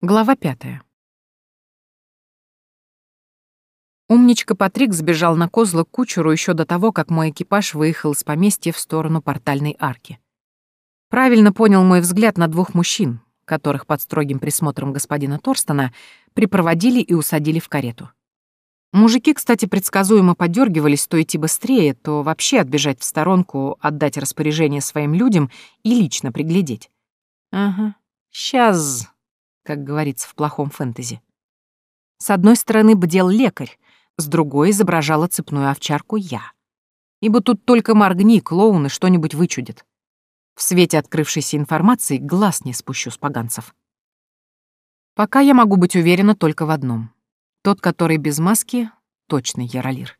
Глава пятая. Умничка Патрик сбежал на козла к кучеру еще до того, как мой экипаж выехал из поместья в сторону портальной арки. Правильно понял мой взгляд на двух мужчин, которых под строгим присмотром господина Торстона припроводили и усадили в карету. Мужики, кстати, предсказуемо подергивались то идти быстрее, то вообще отбежать в сторонку, отдать распоряжение своим людям и лично приглядеть. Ага, сейчас как говорится в плохом фэнтези. С одной стороны бдел лекарь, с другой изображала цепную овчарку я. Ибо тут только моргни, клоуны что-нибудь вычудят. В свете открывшейся информации глаз не спущу с поганцев. Пока я могу быть уверена только в одном. Тот, который без маски, точно Яролир.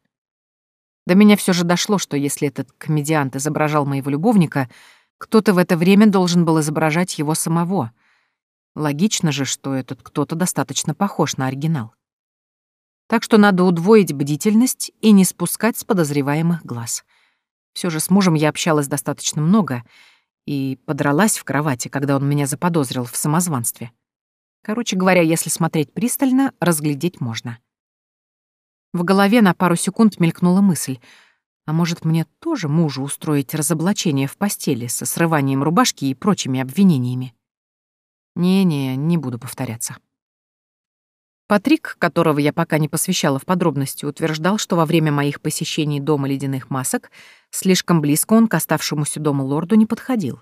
До меня все же дошло, что если этот комедиант изображал моего любовника, кто-то в это время должен был изображать его самого — Логично же, что этот кто-то достаточно похож на оригинал. Так что надо удвоить бдительность и не спускать с подозреваемых глаз. Все же с мужем я общалась достаточно много и подралась в кровати, когда он меня заподозрил в самозванстве. Короче говоря, если смотреть пристально, разглядеть можно. В голове на пару секунд мелькнула мысль, а может мне тоже мужу устроить разоблачение в постели со срыванием рубашки и прочими обвинениями? Не-не, не буду повторяться. Патрик, которого я пока не посвящала в подробности, утверждал, что во время моих посещений дома ледяных масок слишком близко он к оставшемуся дому лорду не подходил.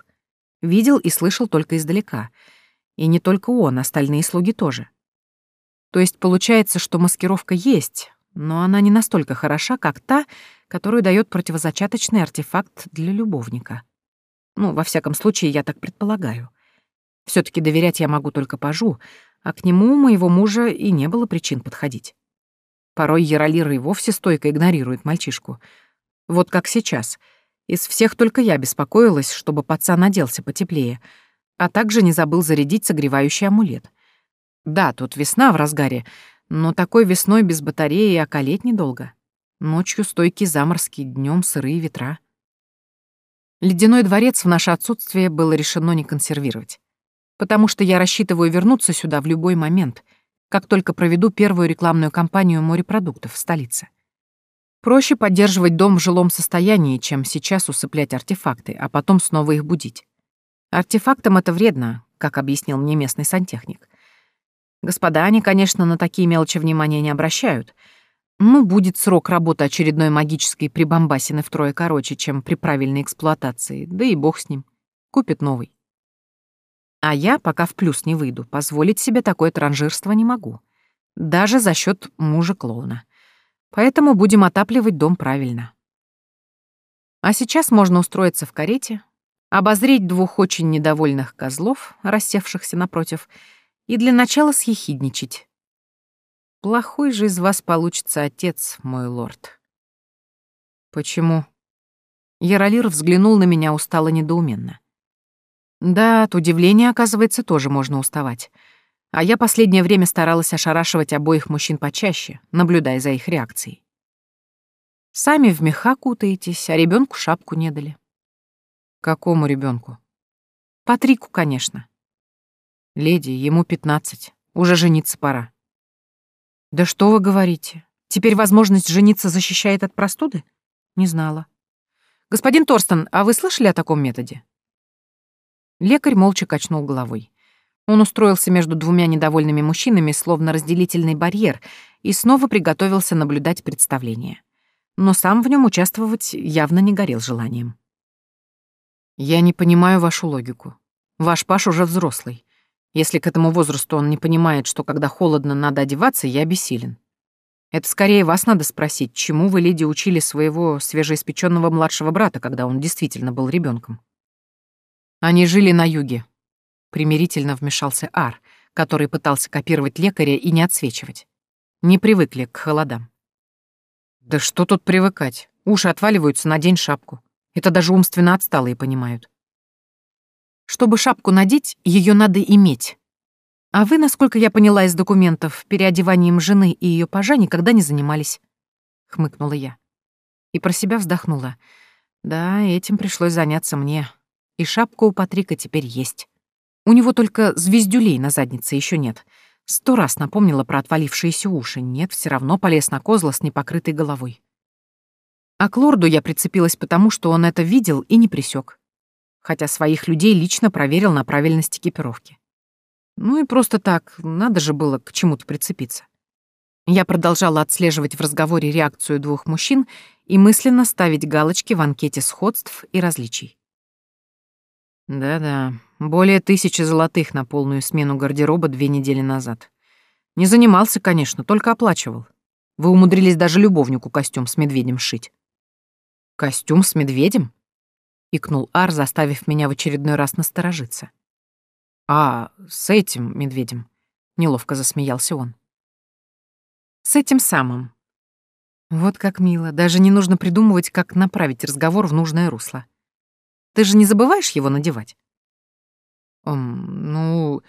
Видел и слышал только издалека. И не только он, остальные слуги тоже. То есть получается, что маскировка есть, но она не настолько хороша, как та, которую дает противозачаточный артефакт для любовника. Ну, во всяком случае, я так предполагаю все таки доверять я могу только пажу, а к нему, моего мужа, и не было причин подходить. Порой Яролир и вовсе стойко игнорирует мальчишку. Вот как сейчас. Из всех только я беспокоилась, чтобы пацан оделся потеплее, а также не забыл зарядить согревающий амулет. Да, тут весна в разгаре, но такой весной без батареи околеть недолго. Ночью стойкий заморский, днем сырые ветра. Ледяной дворец в наше отсутствие было решено не консервировать потому что я рассчитываю вернуться сюда в любой момент, как только проведу первую рекламную кампанию морепродуктов в столице. Проще поддерживать дом в жилом состоянии, чем сейчас усыплять артефакты, а потом снова их будить. Артефактам это вредно, как объяснил мне местный сантехник. Господа, они, конечно, на такие мелочи внимания не обращают. Ну, будет срок работы очередной магической прибамбасины втрое короче, чем при правильной эксплуатации, да и бог с ним. Купит новый. А я, пока в плюс не выйду, позволить себе такое транжирство не могу. Даже за счет мужа-клоуна. Поэтому будем отапливать дом правильно. А сейчас можно устроиться в карете, обозреть двух очень недовольных козлов, рассевшихся напротив, и для начала съехидничать. Плохой же из вас получится отец, мой лорд. Почему? Яролир взглянул на меня устало недоуменно. Да, от удивления, оказывается, тоже можно уставать. А я последнее время старалась ошарашивать обоих мужчин почаще, наблюдая за их реакцией. Сами в меха кутаетесь, а ребенку шапку не дали. Какому ребенку? Патрику, конечно. Леди, ему пятнадцать. Уже жениться пора. Да что вы говорите? Теперь возможность жениться защищает от простуды? Не знала. Господин Торстон, а вы слышали о таком методе? Лекарь молча качнул головой. Он устроился между двумя недовольными мужчинами, словно разделительный барьер, и снова приготовился наблюдать представление. Но сам в нем участвовать явно не горел желанием. «Я не понимаю вашу логику. Ваш Паш уже взрослый. Если к этому возрасту он не понимает, что когда холодно надо одеваться, я бессилен. Это скорее вас надо спросить, чему вы, леди, учили своего свежеиспеченного младшего брата, когда он действительно был ребенком. Они жили на юге. Примирительно вмешался Ар, который пытался копировать лекаря и не отсвечивать. Не привыкли к холодам. Да что тут привыкать? Уши отваливаются, надень шапку. Это даже умственно отсталые понимают. Чтобы шапку надеть, ее надо иметь. А вы, насколько я поняла из документов, переодеванием жены и ее пажа никогда не занимались. Хмыкнула я. И про себя вздохнула. Да, этим пришлось заняться мне, и шапка у Патрика теперь есть. У него только звездюлей на заднице еще нет. Сто раз напомнила про отвалившиеся уши. Нет, все равно полез на козла с непокрытой головой. А к лорду я прицепилась потому, что он это видел и не присек, хотя своих людей лично проверил на правильность экипировки. Ну и просто так, надо же было к чему-то прицепиться. Я продолжала отслеживать в разговоре реакцию двух мужчин и мысленно ставить галочки в анкете сходств и различий. Да-да, более тысячи золотых на полную смену гардероба две недели назад. Не занимался, конечно, только оплачивал. Вы умудрились даже любовнику костюм с медведем шить. Костюм с медведем? Икнул Ар, заставив меня в очередной раз насторожиться. А, с этим медведем. Неловко засмеялся он. С этим самым. Вот как мило, даже не нужно придумывать, как направить разговор в нужное русло. Ты же не забываешь его надевать? Он, ну,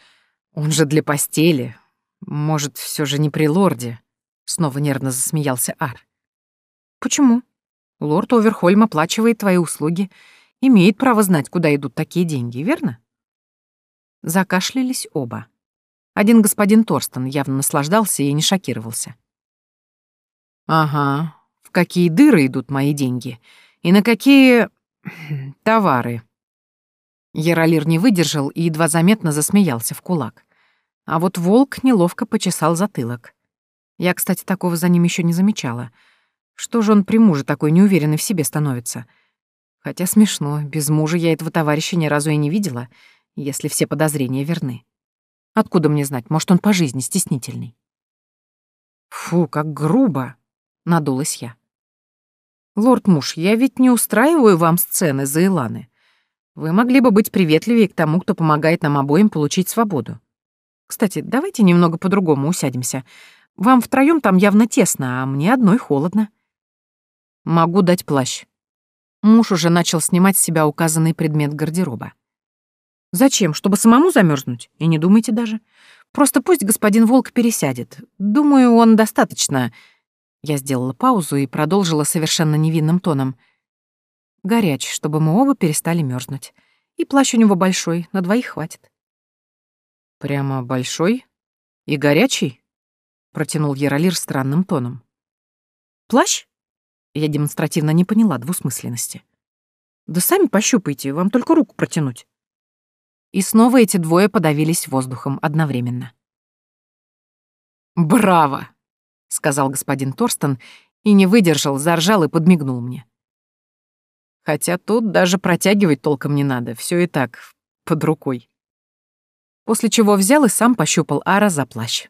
он же для постели. Может, все же не при лорде? Снова нервно засмеялся Ар. Почему? Лорд Оверхольм оплачивает твои услуги, имеет право знать, куда идут такие деньги, верно? Закашлялись оба. Один господин Торстон явно наслаждался и не шокировался. Ага, в какие дыры идут мои деньги? И на какие... товары? Яролир не выдержал и едва заметно засмеялся в кулак. А вот волк неловко почесал затылок. Я, кстати, такого за ним еще не замечала. Что же он при муже такой неуверенный в себе становится? Хотя смешно, без мужа я этого товарища ни разу и не видела, если все подозрения верны. Откуда мне знать, может, он по жизни стеснительный? Фу, как грубо надулась я. «Лорд-муж, я ведь не устраиваю вам сцены за Иланы. Вы могли бы быть приветливее к тому, кто помогает нам обоим получить свободу. Кстати, давайте немного по-другому усядемся. Вам втроём там явно тесно, а мне одной холодно». «Могу дать плащ». Муж уже начал снимать с себя указанный предмет гардероба. «Зачем? Чтобы самому замерзнуть? И не думайте даже. Просто пусть господин Волк пересядет. Думаю, он достаточно я сделала паузу и продолжила совершенно невинным тоном. Горяч, чтобы мы оба перестали мерзнуть. И плащ у него большой, на двоих хватит. Прямо большой? И горячий? Протянул Яролир странным тоном. Плащ? Я демонстративно не поняла двусмысленности. Да сами пощупайте, вам только руку протянуть. И снова эти двое подавились воздухом одновременно. «Браво!» — сказал господин Торстон и не выдержал, заржал и подмигнул мне. Хотя тут даже протягивать толком не надо, все и так, под рукой. После чего взял и сам пощупал Ара за плащ.